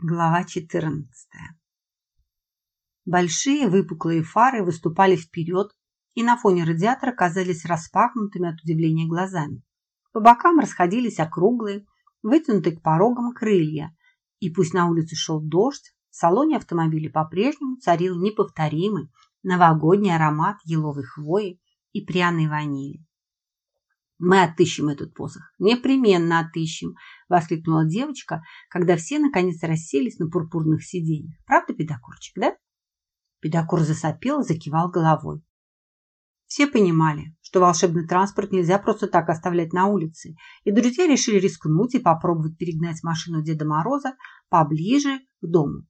Глава 14. Большие выпуклые фары выступали вперед и на фоне радиатора казались распахнутыми от удивления глазами. По бокам расходились округлые, вытянутые к порогам крылья, и пусть на улице шел дождь, в салоне автомобиля по-прежнему царил неповторимый новогодний аромат еловой хвои и пряной ванили. «Мы отыщем этот посох, непременно отыщем!» – воскликнула девочка, когда все наконец расселись на пурпурных сиденьях. «Правда, педокурчик, да?» Педокур засопел и закивал головой. Все понимали, что волшебный транспорт нельзя просто так оставлять на улице, и друзья решили рискнуть и попробовать перегнать машину Деда Мороза поближе к дому.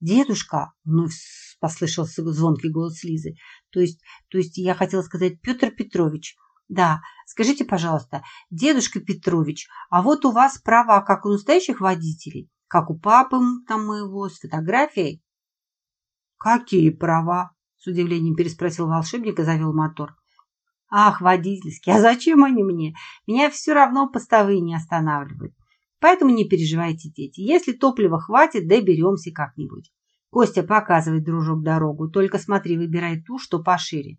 «Дедушка!» – вновь послышался звонкий голос Лизы. «То есть, то есть я хотела сказать Петр Петрович. Да, скажите, пожалуйста, дедушка Петрович, а вот у вас права, как у настоящих водителей, как у папы там моего, с фотографией? Какие права? С удивлением переспросил волшебник и завел мотор. Ах, водительские, а зачем они мне? Меня все равно постовые не останавливают. Поэтому не переживайте, дети. Если топлива хватит, доберемся как-нибудь. Костя, показывай, дружок, дорогу. Только смотри, выбирай ту, что пошире.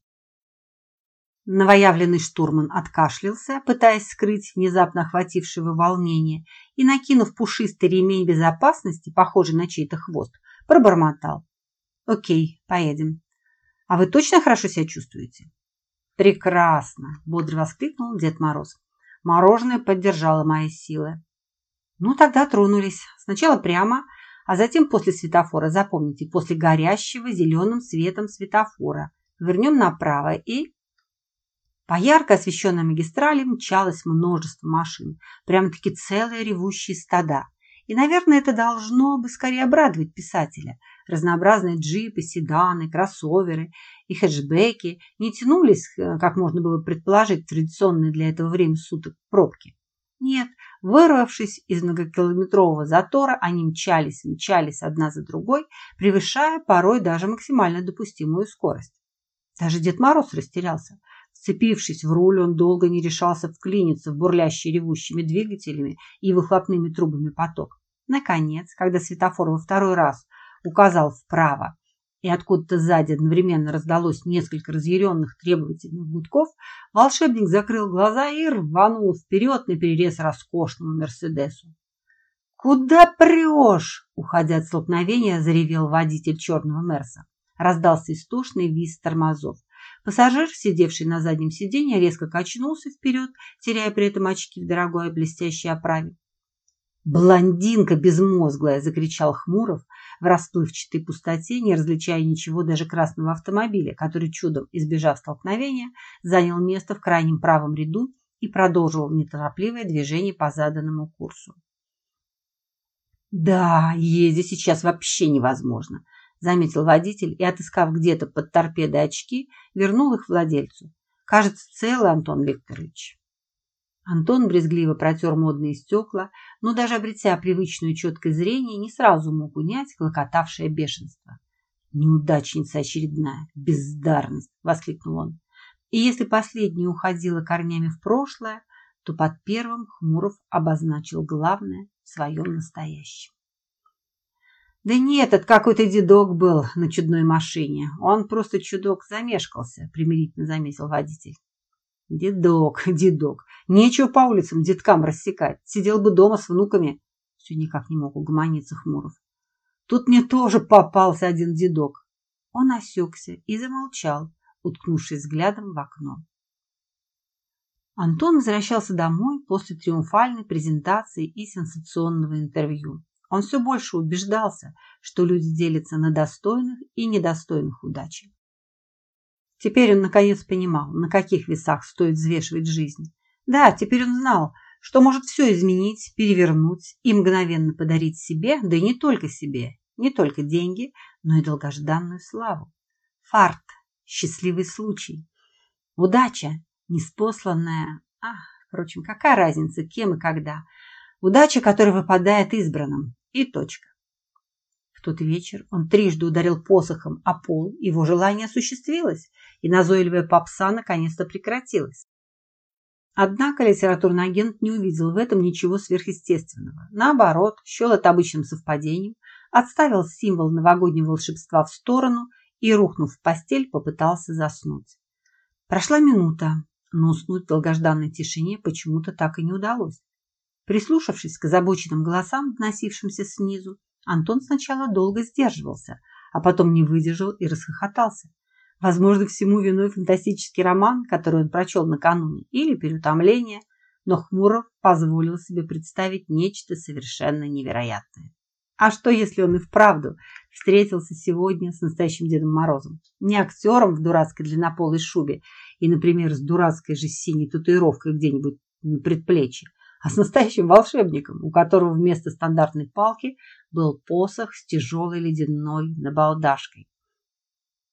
Новоявленный штурман откашлялся, пытаясь скрыть внезапно охватившего волнение, и, накинув пушистый ремень безопасности, похожий на чей-то хвост, пробормотал. «Окей, поедем. А вы точно хорошо себя чувствуете?» «Прекрасно!» – бодро воскликнул Дед Мороз. Мороженое поддержало мои силы. «Ну, тогда тронулись. Сначала прямо, а затем после светофора. Запомните, после горящего зеленым светом светофора. Вернем направо и...» По ярко освещенной магистрали мчалось множество машин, прямо-таки целые ревущие стада. И, наверное, это должно бы скорее обрадовать писателя. Разнообразные джипы, седаны, кроссоверы и хэтчбеки не тянулись, э, как можно было предположить, традиционные для этого времени суток пробки. Нет, вырвавшись из многокилометрового затора, они мчались, мчались одна за другой, превышая порой даже максимально допустимую скорость. Даже Дед Мороз растерялся. Вцепившись в руль, он долго не решался вклиниться в бурлящий ревущими двигателями и выхлопными трубами поток. Наконец, когда светофор во второй раз указал вправо, и откуда-то сзади одновременно раздалось несколько разъяренных требовательных гудков, волшебник закрыл глаза и рванул вперед на перерез роскошному Мерседесу. «Куда прешь?» – уходя от столкновения, заревел водитель черного Мерса. Раздался истошный визг тормозов. Пассажир, сидевший на заднем сиденье, резко качнулся вперед, теряя при этом очки в дорогой блестящей оправе. «Блондинка безмозглая!» – закричал Хмуров в расплывчатой пустоте, не различая ничего даже красного автомобиля, который, чудом избежав столкновения, занял место в крайнем правом ряду и продолжил неторопливое движение по заданному курсу. «Да, ездить сейчас вообще невозможно заметил водитель и, отыскав где-то под торпедой очки, вернул их владельцу. Кажется, целый Антон Викторович. Антон брезгливо протер модные стекла, но даже обретя привычную четкое зрение, не сразу мог унять клокотавшее бешенство. «Неудачница очередная! Бездарность!» — воскликнул он. И если последняя уходила корнями в прошлое, то под первым Хмуров обозначил главное в своем настоящем. Да нет, это какой-то дедок был на чудной машине. Он просто чудок замешкался, примирительно заметил водитель. Дедок, дедок. Нечего по улицам деткам рассекать. Сидел бы дома с внуками. Все никак не мог угомониться Хмуров. Тут мне тоже попался один дедок. Он осекся и замолчал, уткнувшись взглядом в окно. Антон возвращался домой после триумфальной презентации и сенсационного интервью. Он все больше убеждался, что люди делятся на достойных и недостойных удачи. Теперь он наконец понимал, на каких весах стоит взвешивать жизнь. Да, теперь он знал, что может все изменить, перевернуть и мгновенно подарить себе, да и не только себе, не только деньги, но и долгожданную славу. Фарт, счастливый случай, удача, неспосланная, ах, впрочем, какая разница, кем и когда – Удача, которая выпадает избранным. И точка. В тот вечер он трижды ударил посохом о пол, его желание осуществилось, и назойливая попса наконец-то прекратилась. Однако литературный агент не увидел в этом ничего сверхъестественного. Наоборот, счел это обычным совпадением, отставил символ новогоднего волшебства в сторону и, рухнув в постель, попытался заснуть. Прошла минута, но уснуть в долгожданной тишине почему-то так и не удалось. Прислушавшись к озабоченным голосам, доносившимся снизу, Антон сначала долго сдерживался, а потом не выдержал и расхохотался. Возможно, всему виной фантастический роман, который он прочел накануне, или переутомление, но Хмуров позволил себе представить нечто совершенно невероятное. А что, если он и вправду встретился сегодня с настоящим Дедом Морозом? Не актером в дурацкой длиннополой шубе и, например, с дурацкой же синей татуировкой где-нибудь на предплечье, а с настоящим волшебником, у которого вместо стандартной палки был посох с тяжелой ледяной набалдашкой.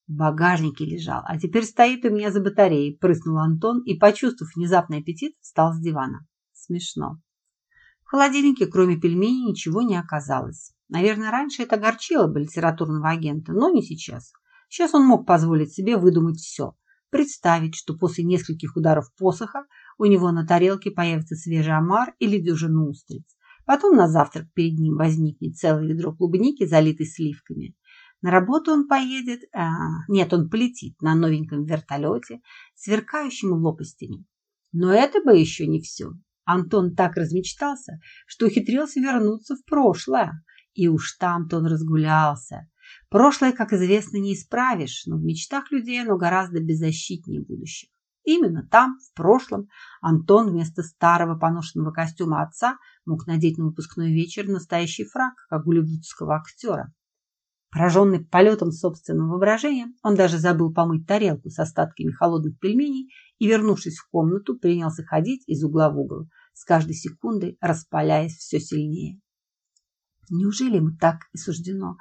В багажнике лежал, а теперь стоит у меня за батареей, прыснул Антон и, почувствовав внезапный аппетит, встал с дивана. Смешно. В холодильнике, кроме пельменей, ничего не оказалось. Наверное, раньше это огорчило бы литературного агента, но не сейчас. Сейчас он мог позволить себе выдумать все. Представить, что после нескольких ударов посоха у него на тарелке появится свежий омар или дюжина устриц. Потом на завтрак перед ним возникнет целое ведро клубники, залитой сливками. На работу он поедет, а, нет, он полетит на новеньком вертолете, сверкающим лопастями. Но это бы еще не все. Антон так размечтался, что ухитрился вернуться в прошлое. И уж там-то он разгулялся. Прошлое, как известно, не исправишь, но в мечтах людей оно гораздо беззащитнее будущего. Именно там, в прошлом, Антон вместо старого поношенного костюма отца мог надеть на выпускной вечер настоящий фраг, как голливудского актера. Пораженный полетом собственного воображения, он даже забыл помыть тарелку с остатками холодных пельменей и, вернувшись в комнату, принялся ходить из угла в угол, с каждой секундой распаляясь все сильнее. Неужели ему так и суждено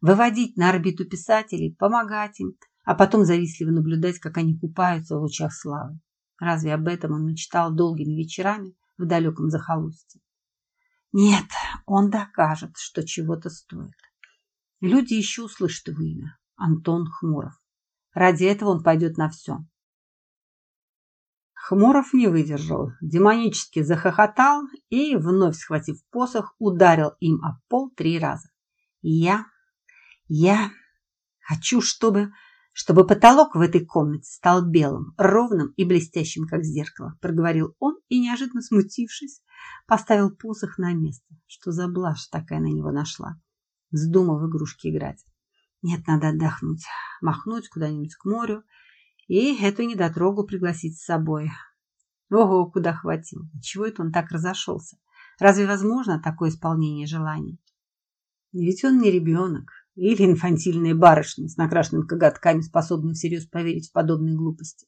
выводить на орбиту писателей, помогать им, а потом завистливо наблюдать, как они купаются в лучах славы? Разве об этом он мечтал долгими вечерами в далеком захолустье? Нет, он докажет, что чего-то стоит. Люди еще услышат его имя. Антон Хмуров. Ради этого он пойдет на все. Хмуров не выдержал, демонически захохотал и, вновь схватив посох, ударил им об пол три раза. Я, я хочу, чтобы, чтобы потолок в этой комнате стал белым, ровным и блестящим, как зеркало, проговорил он и, неожиданно смутившись, поставил посох на место. Что за блажь такая на него нашла? Вздумал в игрушки играть. Нет, надо отдохнуть, махнуть куда-нибудь к морю и эту недотрогу пригласить с собой. Ого, куда хватил. Чего это он так разошелся? Разве возможно такое исполнение желаний? Ведь он не ребенок или инфантильная барышня с накрашенными коготками, способная всерьез поверить в подобные глупости.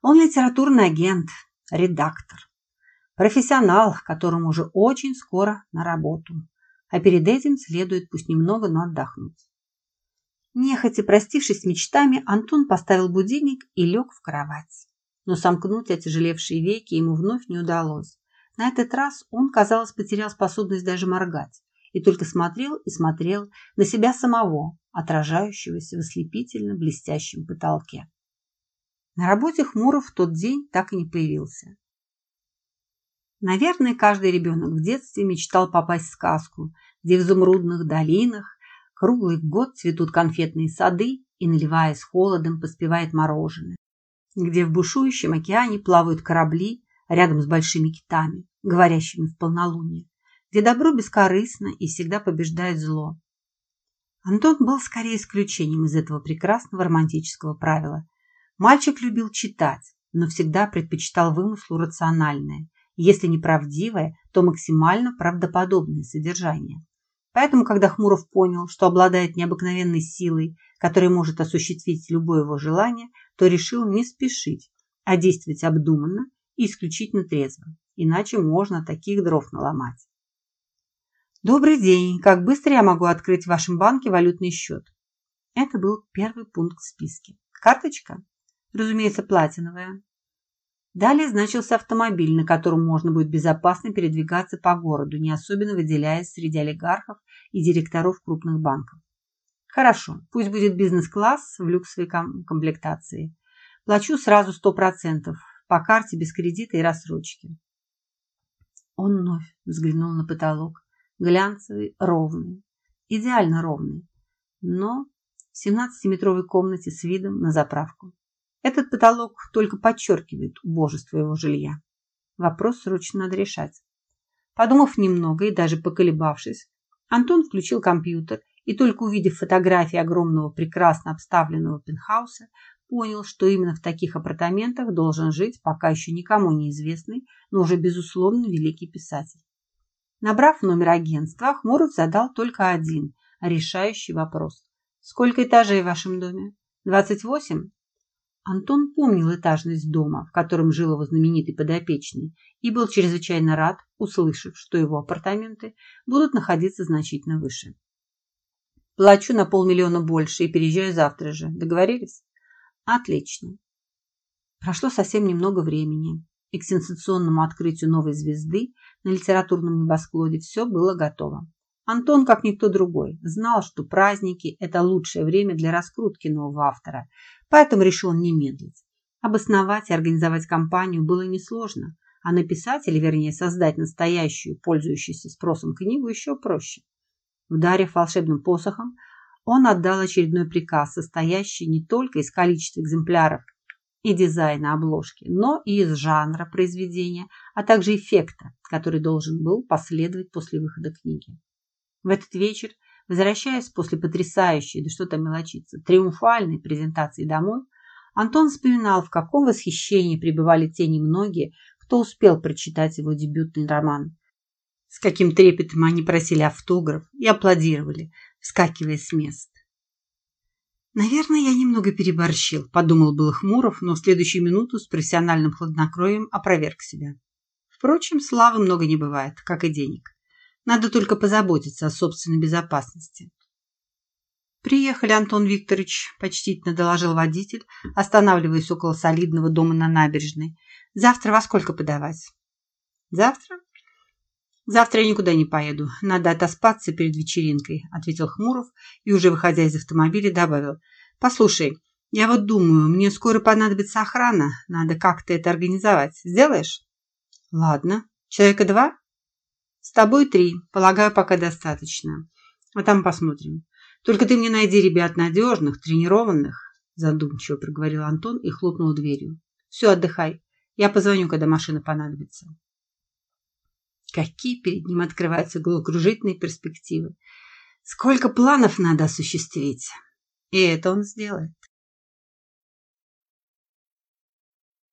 Он литературный агент, редактор, профессионал, которому уже очень скоро на работу а перед этим следует пусть немного, но отдохнуть. Нехотя простившись с мечтами, Антон поставил будильник и лег в кровать. Но сомкнуть отяжелевшие веки ему вновь не удалось. На этот раз он, казалось, потерял способность даже моргать и только смотрел и смотрел на себя самого, отражающегося в ослепительно блестящем потолке. На работе Хмуров в тот день так и не появился. Наверное, каждый ребенок в детстве мечтал попасть в сказку, где в изумрудных долинах круглый год цветут конфетные сады и, наливаясь холодом, поспевает мороженое, где в бушующем океане плавают корабли рядом с большими китами, говорящими в полнолуние, где добро бескорыстно и всегда побеждает зло. Антон был скорее исключением из этого прекрасного романтического правила. Мальчик любил читать, но всегда предпочитал вымыслу рациональное, если не правдивое, то максимально правдоподобное содержание. Поэтому, когда Хмуров понял, что обладает необыкновенной силой, которая может осуществить любое его желание, то решил не спешить, а действовать обдуманно и исключительно трезво. Иначе можно таких дров наломать. Добрый день. Как быстро я могу открыть в вашем банке валютный счет? Это был первый пункт в списке. Карточка? Разумеется, платиновая. Далее значился автомобиль, на котором можно будет безопасно передвигаться по городу, не особенно выделяясь среди олигархов и директоров крупных банков. Хорошо, пусть будет бизнес-класс в люксовой комплектации. Плачу сразу 100%. по карте без кредита и рассрочки. Он вновь взглянул на потолок. Глянцевый, ровный, идеально ровный, но в 17-метровой комнате с видом на заправку. Этот потолок только подчеркивает убожество его жилья. Вопрос срочно надо решать. Подумав немного и даже поколебавшись, Антон включил компьютер и только увидев фотографии огромного прекрасно обставленного пентхауса, понял, что именно в таких апартаментах должен жить пока еще никому неизвестный, но уже безусловно великий писатель. Набрав номер агентства, Хмуров задал только один решающий вопрос. «Сколько этажей в вашем доме?» «Двадцать восемь?» Антон помнил этажность дома, в котором жил его знаменитый подопечный, и был чрезвычайно рад, услышав, что его апартаменты будут находиться значительно выше. «Плачу на полмиллиона больше и переезжаю завтра же. Договорились?» Отлично. Прошло совсем немного времени, и к сенсационному открытию новой звезды на литературном небосклоне все было готово. Антон, как никто другой, знал, что праздники – это лучшее время для раскрутки нового автора, поэтому решил не медлить. Обосновать и организовать компанию было несложно, а написать, или вернее создать настоящую, пользующуюся спросом книгу еще проще. Ударив волшебным посохом, он отдал очередной приказ, состоящий не только из количества экземпляров и дизайна обложки, но и из жанра произведения, а также эффекта, который должен был последовать после выхода книги. В этот вечер, возвращаясь после потрясающей, да что там мелочиться, триумфальной презентации домой, Антон вспоминал, в каком восхищении пребывали те немногие, кто успел прочитать его дебютный роман. С каким трепетом они просили автограф и аплодировали, вскакивая с мест. «Наверное, я немного переборщил», – подумал был Хмуров, но в следующую минуту с профессиональным хладнокровием опроверг себя. Впрочем, славы много не бывает, как и денег. Надо только позаботиться о собственной безопасности. «Приехали, Антон Викторович», – почтительно доложил водитель, останавливаясь около солидного дома на набережной. «Завтра во сколько подавать?» «Завтра? «Завтра я никуда не поеду. Надо отоспаться перед вечеринкой», – ответил Хмуров и, уже выходя из автомобиля, добавил. «Послушай, я вот думаю, мне скоро понадобится охрана. Надо как-то это организовать. Сделаешь?» «Ладно. Человека два?» «С тобой три. Полагаю, пока достаточно. А там посмотрим. Только ты мне найди ребят надежных, тренированных», – задумчиво проговорил Антон и хлопнул дверью. «Все, отдыхай. Я позвоню, когда машина понадобится». Какие перед ним открываются головокружительные перспективы. Сколько планов надо осуществить. И это он сделает.